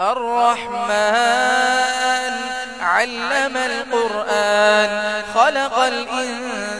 الرحمن علم القرآن خلق الإنسان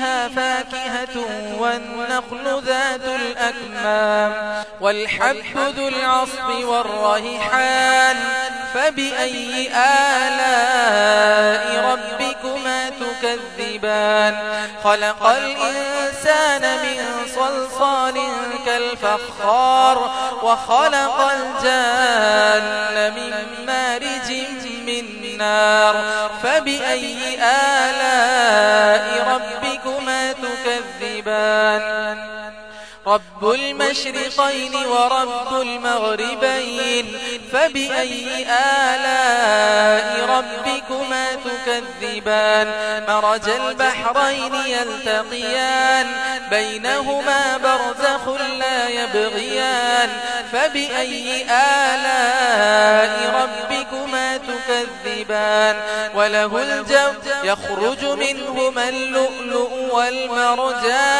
فيها فاكهة والنخل ذات الأكمام والحب ذو العصب والرهحان فبأي آلاء ربكما تكذبان؟ خلق الإنسان من صلصال كالفخار وخلق الجان من مارج من نار فبأي آلاء رب المشرقين ورب المغربين فبأي آلاء ربكما تكذبان مرج البحرين يلتقيان بينهما برزخ لا يبغيان فبأي آلاء ربكما تكذبان وله الجو يخرج منهما اللؤلؤ والمرجان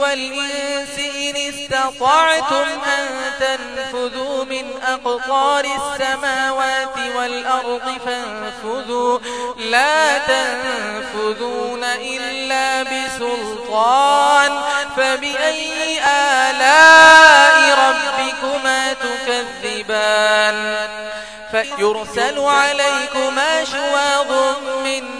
والإنس إن استطعتم أن تنفذوا من أقطار السماوات والأرض فانفذوا. لا تنفذون إلا بسلطان. فبأي آلاء ربكما تكذبان؟ فيرسل عليكما شواظ من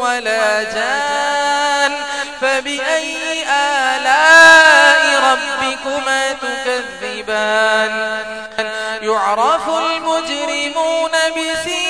ولا جان فبأي آلاء ربكما تكذبان؟ يعرف المجرمون بسير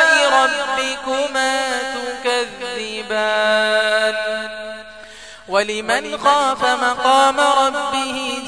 ولمن خاف مقام ربه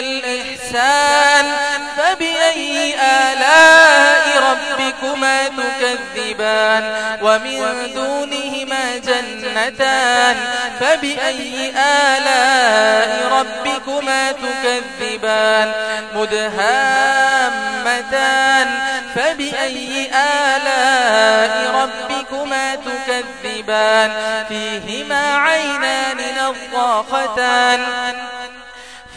الإحسان فبأي آلاء ربكما تكذبان؟ ومن دونهما جنتان فبأي آلاء ربكما تكذبان؟ مدهامتان فبأي آلاء ربكما تكذبان؟ فيهما عينان نظاختان